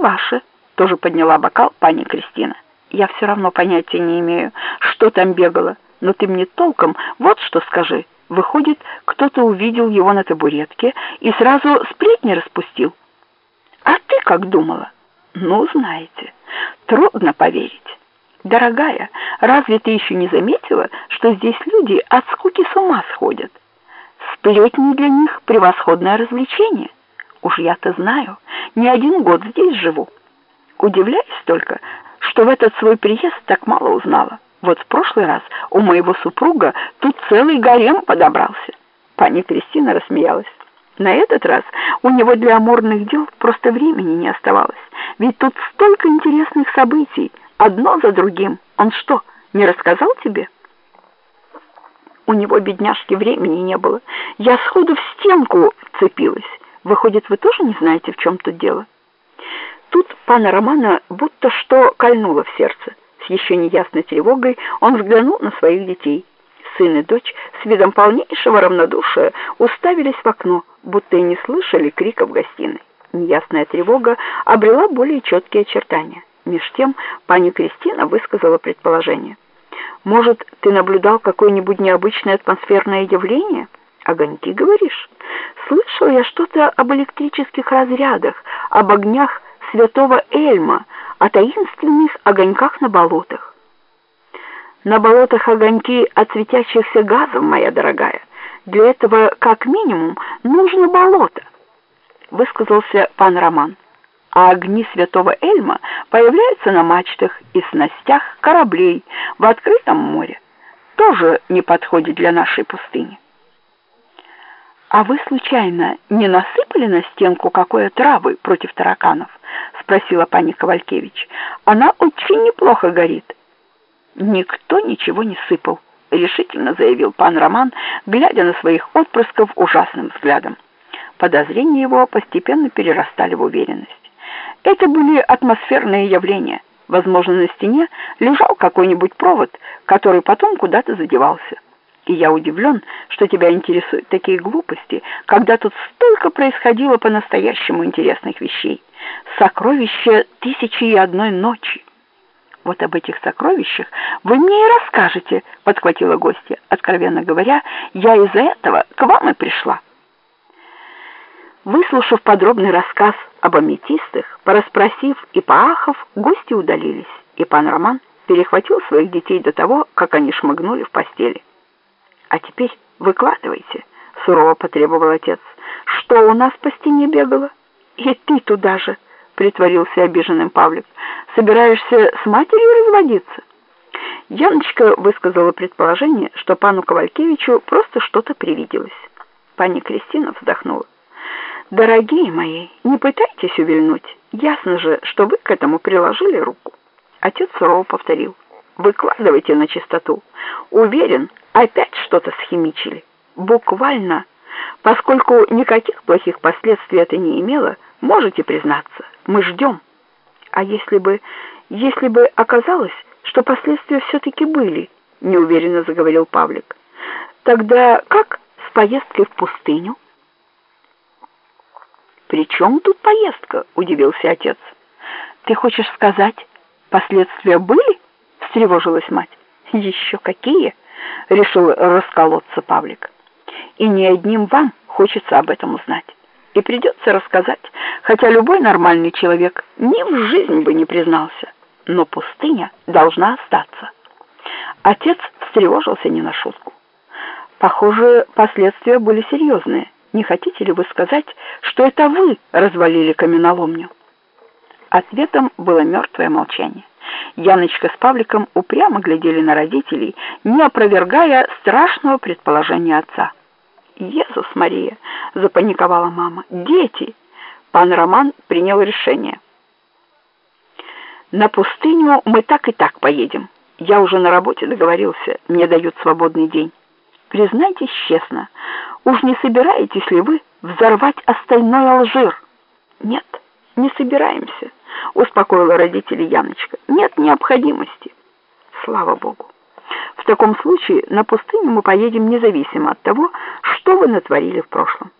ваше, тоже подняла бокал пани Кристина. Я все равно понятия не имею, что там бегало, но ты мне толком вот что скажи. Выходит, кто-то увидел его на табуретке и сразу сплетни распустил. А ты как думала? Ну, знаете, трудно поверить. Дорогая, разве ты еще не заметила, что здесь люди от скуки с ума сходят? Сплетни для них превосходное развлечение. Уж я-то знаю, не один год здесь живу. Удивляюсь только, что в этот свой приезд так мало узнала. Вот в прошлый раз у моего супруга тут целый гарем подобрался. Пани Кристина рассмеялась. На этот раз у него для амурных дел просто времени не оставалось. Ведь тут столько интересных событий, одно за другим. Он что, не рассказал тебе? У него, бедняжки, времени не было. Я сходу в стенку цепилась. Выходит, вы тоже не знаете, в чем тут дело? Тут пана Романа будто что кольнуло в сердце. С еще неясной тревогой он взглянул на своих детей. Сын и дочь с видом полнейшего равнодушия уставились в окно, будто и не слышали крика в гостиной. Неясная тревога обрела более четкие очертания. Меж тем пани Кристина высказала предположение. «Может, ты наблюдал какое-нибудь необычное атмосферное явление? Огоньки, говоришь? Слышал я что-то об электрических разрядах, об огнях святого Эльма, о таинственных огоньках на болотах. На болотах огоньки от светящихся газов, моя дорогая. Для этого, как минимум, нужно болото, высказался пан Роман. А огни святого Эльма появляются на мачтах и снастях кораблей в открытом море. Тоже не подходит для нашей пустыни. «А вы, случайно, не насыпали на стенку какой травы против тараканов?» — спросила пани Ковалькевич. «Она очень неплохо горит». «Никто ничего не сыпал», — решительно заявил пан Роман, глядя на своих отпрысков ужасным взглядом. Подозрения его постепенно перерастали в уверенность. Это были атмосферные явления. Возможно, на стене лежал какой-нибудь провод, который потом куда-то задевался и я удивлен, что тебя интересуют такие глупости, когда тут столько происходило по-настоящему интересных вещей. Сокровища тысячи и одной ночи. Вот об этих сокровищах вы мне и расскажете, подхватила гостья. Откровенно говоря, я из-за этого к вам и пришла. Выслушав подробный рассказ об аметистах, пораспросив и поахов, гости удалились, и пан Роман перехватил своих детей до того, как они шмыгнули в постели. «А теперь выкладывайте», — сурово потребовал отец. «Что у нас по стене бегало?» «И ты туда же», — притворился обиженным Павлик. «Собираешься с матерью разводиться?» Яночка высказала предположение, что пану Ковалькевичу просто что-то привиделось. Пани Кристина вздохнула. «Дорогие мои, не пытайтесь увильнуть. Ясно же, что вы к этому приложили руку». Отец сурово повторил. «Выкладывайте на чистоту. Уверен, опять что-то схимичили. Буквально, поскольку никаких плохих последствий это не имело, можете признаться, мы ждем. А если бы, если бы оказалось, что последствия все-таки были, неуверенно заговорил Павлик, тогда как с поездкой в пустыню? «При чем тут поездка?» — удивился отец. «Ты хочешь сказать, последствия были?» — встревожилась мать. «Еще какие?» — решил расколоться Павлик. «И не одним вам хочется об этом узнать. И придется рассказать, хотя любой нормальный человек ни в жизнь бы не признался. Но пустыня должна остаться». Отец встревожился не на шутку. «Похоже, последствия были серьезные. Не хотите ли вы сказать, что это вы развалили каменоломню?» Ответом было мертвое молчание. Яночка с Павликом упрямо глядели на родителей, не опровергая страшного предположения отца. «Иисус Мария!» — запаниковала мама. «Дети!» Пан Роман принял решение. «На пустыню мы так и так поедем. Я уже на работе договорился, мне дают свободный день. Признайтесь честно, уж не собираетесь ли вы взорвать остальной Алжир?» «Нет, не собираемся» успокоила родителей Яночка. Нет необходимости. Слава Богу. В таком случае на пустыню мы поедем независимо от того, что вы натворили в прошлом.